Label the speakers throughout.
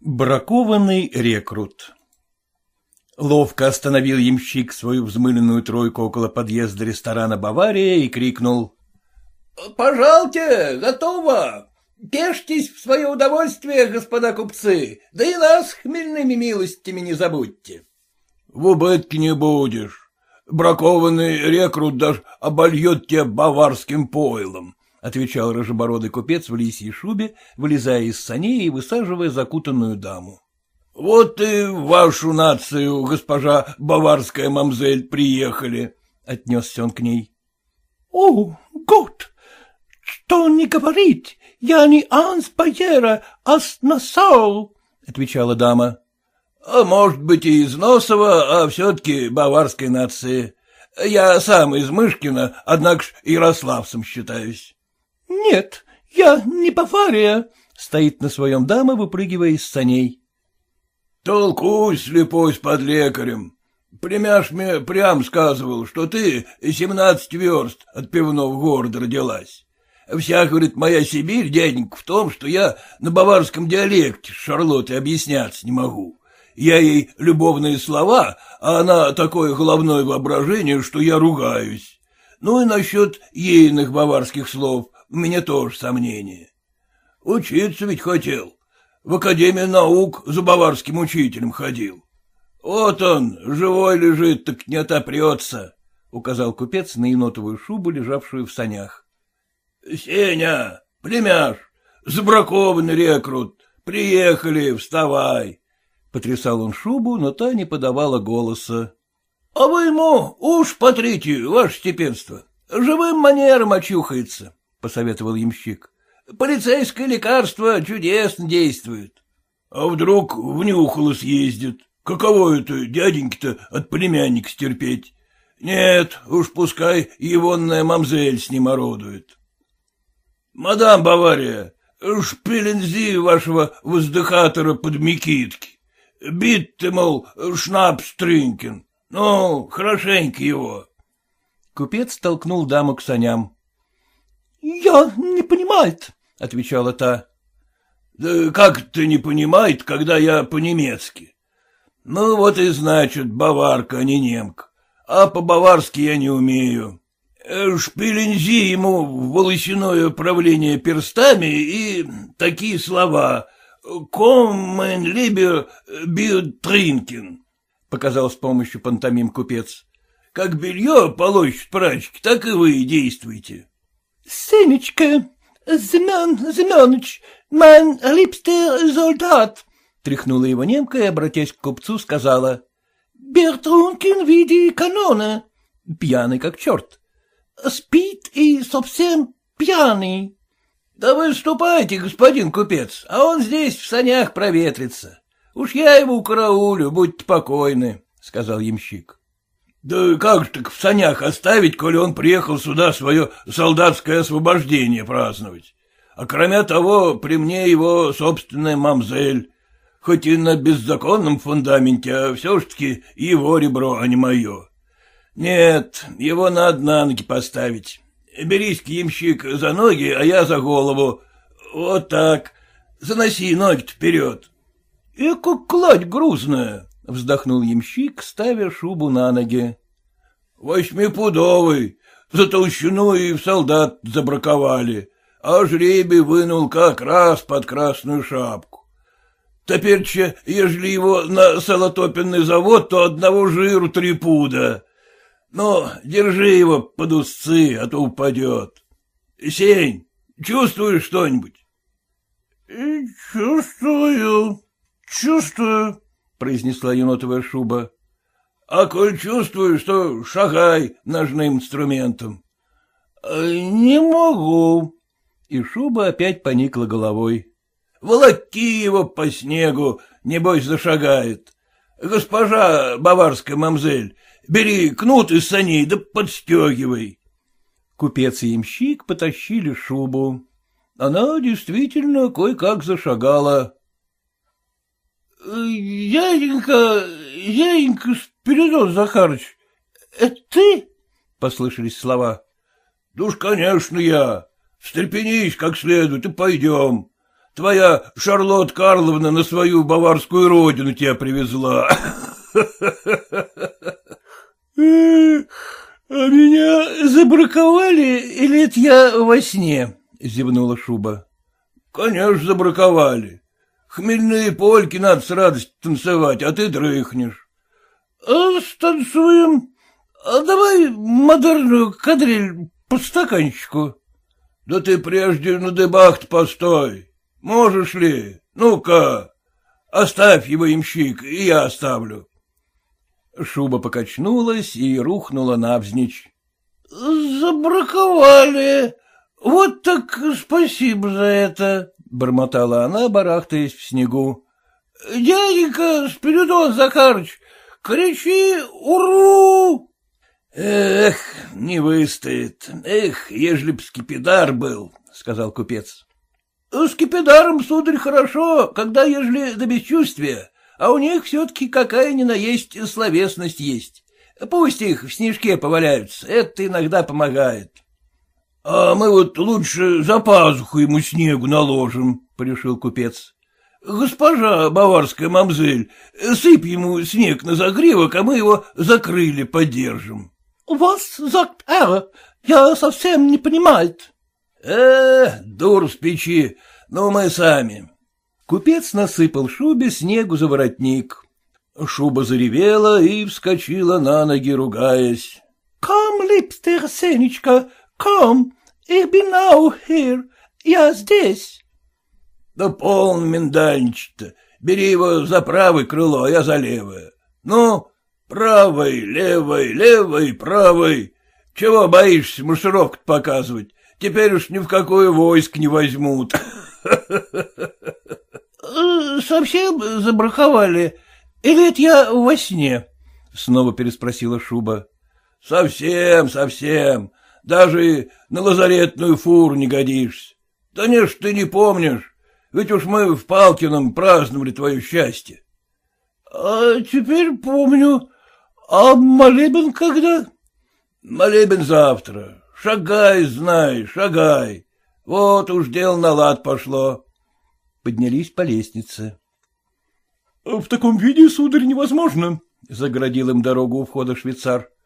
Speaker 1: Бракованный рекрут Ловко остановил ямщик свою взмыленную тройку около подъезда ресторана «Бавария» и крикнул.
Speaker 2: — Пожалуйте, готово! Пешьтесь в свое удовольствие, господа купцы, да и нас хмельными милостями не забудьте.
Speaker 3: — В убытке не будешь. Бракованный рекрут даже обольет тебя баварским пойлом, — отвечал рыжебородый купец в лисьей шубе, вылезая из саней и высаживая закутанную даму. — Вот и вашу нацию, госпожа баварская мамзель, приехали, — отнесся он к ней.
Speaker 4: — О, год! Что не говорит? Я не Анс Байера, а с Нассау, — отвечала дама.
Speaker 3: — А может быть, и из Носова, а все-таки баварской нации. Я сам из Мышкина, однако ж ярославцем считаюсь.
Speaker 4: — Нет, я не Бавария, — стоит на своем дама, выпрыгивая из саней.
Speaker 3: — Толкуй, слепой, с подлекарем. Племяш мне прям сказывал, что ты семнадцать верст от пивного города родилась. Вся, говорит, моя Сибирь, дяденька, в том, что я на баварском диалекте с Шарлоттой объясняться не могу. Я ей любовные слова, а она такое головное воображение, что я ругаюсь. Ну и насчет ейных баварских слов у меня тоже сомнения. Учиться ведь хотел. В Академию наук за баварским учителем ходил. Вот он, живой лежит, так не отопрется, — указал купец на енотовую шубу, лежавшую в санях. — Сеня, племяш, забракованный рекрут, приехали, вставай. Потрясал он шубу, но та не подавала голоса. — А вы ему уж потрите, ваше степенство. Живым манером очухается, — посоветовал ямщик. — Полицейское лекарство чудесно действует. — А вдруг внюхало съездит? Каково это дяденьки-то от племянника стерпеть? Нет, уж пускай егонная мамзель с ним орудует. Мадам Бавария, шпилензи вашего воздыхатора под Микитки. Бит ты, мол, шнапс Тринкин. Ну, хорошенько его.
Speaker 1: Купец толкнул даму к саням.
Speaker 4: — Я не понимает, — отвечала та.
Speaker 3: — Да как ты не понимает, когда я по-немецки? Ну, вот и значит, баварка, а не немка. А по-баварски я не умею. Э, шпилензи ему волосяное правление перстами и такие слова «Коммен либер бьют тринкин», — показал с помощью пантомим купец. «Как белье полощет прачки, так и вы действуйте».
Speaker 4: «Сенечка, Семен Семенович, ман липстер солдат», — тряхнула его немка и, обратясь к купцу, сказала. «Бертрункин в виде канона». Пьяный как черт спит и совсем пьяный.
Speaker 3: — Да вы ступайте, господин купец, а он здесь в санях проветрится. Уж я его караулю, будьте покойны, — сказал ямщик. — Да как же так в санях оставить, коли он приехал сюда свое солдатское освобождение праздновать? А кроме того, при мне его собственная мамзель, хоть и на беззаконном фундаменте, а все-таки его ребро, а не мое. Нет, его надо на ноги поставить. Берись, ямщик, за ноги, а я за голову. Вот так. Заноси ноги вперед. — Эка кладь грузная, — вздохнул ямщик, ставя шубу на ноги. — Восьмипудовый. За толщину и в солдат забраковали, а жребий вынул как раз под красную шапку. Теперь, ежели его на солотопенный завод, то одного жиру три пуда. Ну, держи его под узцы, а то упадет. Сень, чувствуешь что-нибудь?
Speaker 4: — Чувствую, чувствую, — произнесла енотовая шуба.
Speaker 3: — А коль чувствуешь, что шагай ножным инструментом.
Speaker 4: — Не могу.
Speaker 1: И шуба опять поникла головой.
Speaker 3: — Волоки его по снегу, небось зашагает. Госпожа баварская мамзель, Бери кнут из саней, да подстегивай.
Speaker 1: Купец и ямщик потащили шубу. Она действительно кое-как зашагала.
Speaker 4: — Дяденька, дяденька Спиридон Захарыч, это ты? — послышались слова.
Speaker 3: — Да уж, конечно, я. Встрепенись как следует и пойдем. Твоя Шарлот Карловна на свою баварскую родину тебя привезла.
Speaker 1: А меня забраковали, или это я во сне? — зевнула Шуба.
Speaker 3: — Конечно, забраковали. Хмельные польки надо с радостью танцевать, а ты дрыхнешь.
Speaker 1: — А станцуем. А давай модерную кадриль по стаканчику.
Speaker 3: — Да ты прежде на дебах постой. Можешь ли? Ну-ка, оставь его, имщик, и я оставлю.
Speaker 1: Шуба покачнулась и рухнула навзничь.
Speaker 4: — Забраковали. Вот так спасибо за это, — бормотала она, барахтаясь в снегу. — Дяденька Спиридон Захарыч, кричи «Уру!»
Speaker 3: Эх, не выстоит. Эх, ежели б скипидар был, — сказал купец.
Speaker 4: — С кипидаром, сударь, хорошо, когда ежели до бесчувствия, а у них все-таки какая ни на есть словесность есть. Пусть их в снежке поваляются, это иногда помогает.
Speaker 3: — А мы вот лучше за пазуху ему снегу наложим, — порешил купец. — Госпожа баварская мамзель, сыпь ему снег на загривок, а мы его закрыли подержим.
Speaker 4: — Вас sagt er? Я совсем не понимает.
Speaker 3: — Э, дур с печи, ну мы сами.
Speaker 1: Купец насыпал шубе снегу за воротник. Шуба заревела и вскочила на ноги, ругаясь.
Speaker 4: — Ком, липстер, Сенечка, ком, ich bin auch hier, я здесь.
Speaker 3: — Да полн миндальничать-то, бери его за правое крыло, а я за левое. Ну, правой, левой, левой, правой. Чего боишься маршировку показывать? Теперь уж ни в какое войск не возьмут.
Speaker 4: Э, — Совсем забраховали? Или это я во сне?
Speaker 1: — снова переспросила Шуба.
Speaker 3: — Совсем, совсем. Даже на лазаретную фуру не годишься. Да не ж ты не помнишь, ведь уж мы в Палкином праздновали твое счастье.
Speaker 4: — А теперь помню. А молебен когда?
Speaker 3: — Молебен завтра. Шагай, знай, шагай. Вот уж дело на лад пошло
Speaker 1: поднялись по лестнице. — В таком виде, сударь, невозможно, — загородил им дорогу у входа швейцар.
Speaker 3: —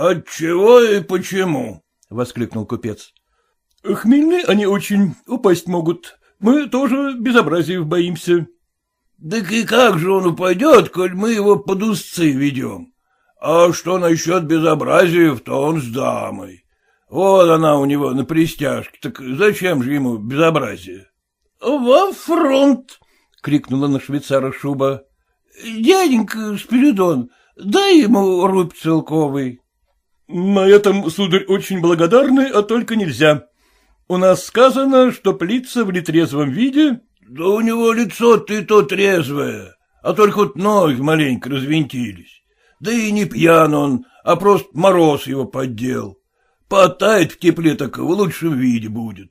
Speaker 3: Отчего и почему?
Speaker 1: — воскликнул купец. — Хмельны они очень, упасть могут. Мы тоже безобразия боимся.
Speaker 3: — Так и как же он упадет, коль мы его под узцы ведем? А что насчет безобразия, то он с дамой. Вот она у него на пристяжке, так зачем же ему безобразие?
Speaker 4: — Во фронт! — крикнула на швейцара шуба. — Дяденька Спиридон, дай ему рубь целковый.
Speaker 1: — На этом, сударь, очень благодарны, а только нельзя. У нас сказано, что плица в нетрезвом виде...
Speaker 3: — Да у него лицо ты то трезвое, а только вот ноги маленько развинтились. Да и не пьян он, а просто мороз его поддел. Потает в тепле, так в лучшем виде будет.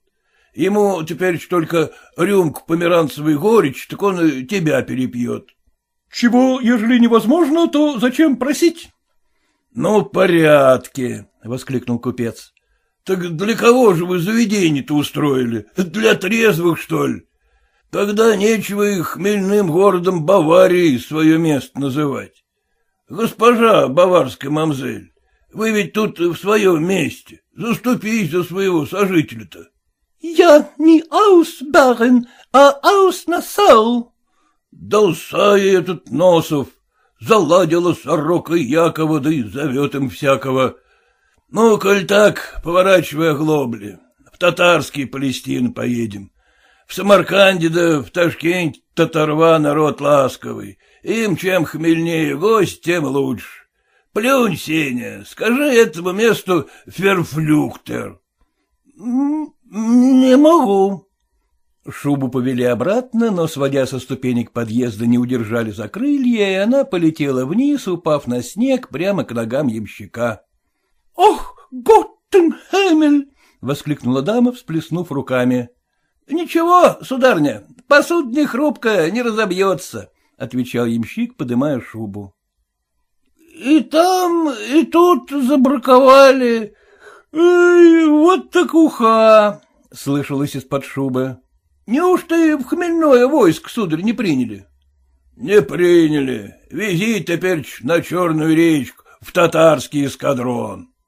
Speaker 3: Ему теперь только рюмку померанцевой горечь, так он тебя перепьет.
Speaker 1: — Чего, ежели невозможно, то зачем просить?
Speaker 3: — Ну, в порядке, — воскликнул купец. — Так для кого же вы заведение-то устроили? Для трезвых, что ли? Тогда нечего их хмельным городом Баварии свое место называть. Госпожа баварская мамзель, вы ведь тут в своем месте. Заступись за своего сожителя-то.
Speaker 4: — Я не Аусбарен, а Аус
Speaker 3: Да усай этот Носов, заладила сорока Якова, да и зовет им всякого. Ну, коль так, поворачивай оглобли, в татарские Палестины поедем. В Самарканде да в Ташкенте татарва народ ласковый, им чем хмельнее гость, тем лучше. Плюнь, Сеня, скажи этому месту ферфлюктер.
Speaker 4: — Не могу.
Speaker 1: Шубу повели обратно, но, сводя со ступенек подъезда, не удержали за крылья, и она полетела вниз, упав на снег прямо к ногам ямщика.
Speaker 4: — Ох, Готтенхэмель!
Speaker 1: — воскликнула дама, всплеснув руками.
Speaker 2: — Ничего, сударня, посуда не хрупкая, не разобьется, — отвечал ямщик, подымая шубу.
Speaker 4: — И там, и тут забраковали, Эй, вот так уха! — слышалось из-под шубы.
Speaker 1: — Неужто и в хмельное войско, сударь, не приняли?
Speaker 3: — Не приняли. Вези теперь на Черную речку, в татарский эскадрон.